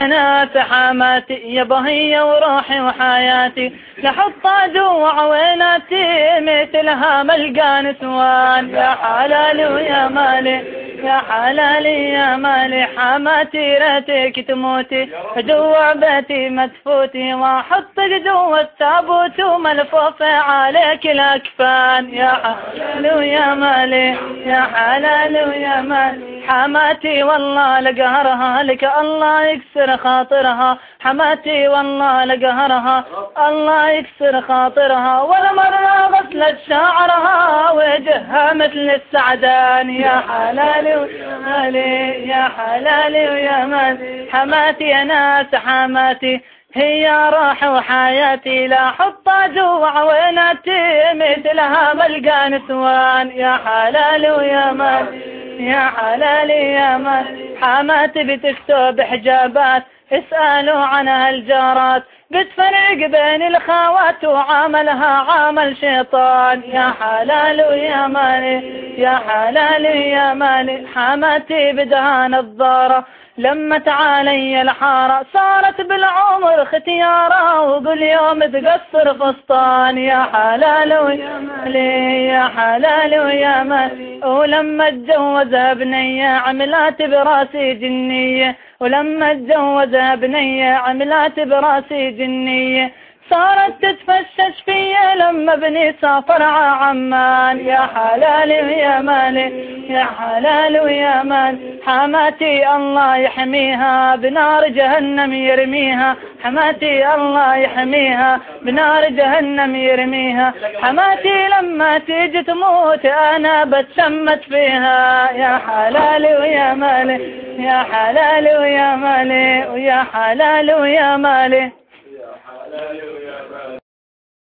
أنا سحاماتي يا بهي وروحي وحياتي. لحط دموع ويناتي مثلها ملقى نسوان. يا حلالي ويا مالي. يا حلالي يا مالي حماتي ريتك تموتي. جوا بيتي مدفوتي واحطك جوا التابوت وملفوف عليك الأكفان. يا حلال ويا مالي يا حلال ويا مالي حماتي والله لقهرها لك الله يكسر خاطرها. حماتي والله لقهرها الله يكسر خاطرها. ولا مرة غسلت شعرها وجهها مثل السعدان. يا حلالي ويا مالي يا حلالي ويا مالي حماتي ناس حماتي هي روح وحياتي. لا حطها جوا عويناتي مثلها ملقى نسوان يا حلال ويا مالي يا حلالي يا مالي حماتي بتكتب حجابات اسألوا عنها الجارات بتفرق بين الخوات وعاملها عامل شيطان. يا حلال ويا مالي يا حلال يا مالي حماتي بدها نظارة لما تعالي الحارة صارت بالعمر ختيارة وكل يوم تقصر فسطان يا حلال ويا مالي يا حلال ويا مالي. ولما اتجوزها بنية عملات براسي جنية ولما اتجوزها بنية عملات براسي جنية. صارت تتفشش فيا لما ابني سافر عمان. يا حلال ويا مالي يا حلال ويا مال. حماتي الله يحميها بنار جهنم يرميها. حماتي الله يحميها بنار جهنم يرميها. حماتي لما تيجي تموت أنا بتشمت فيها. يا حلال ويا مالي يا حلال ويا مالي ويا حلال ويا مالي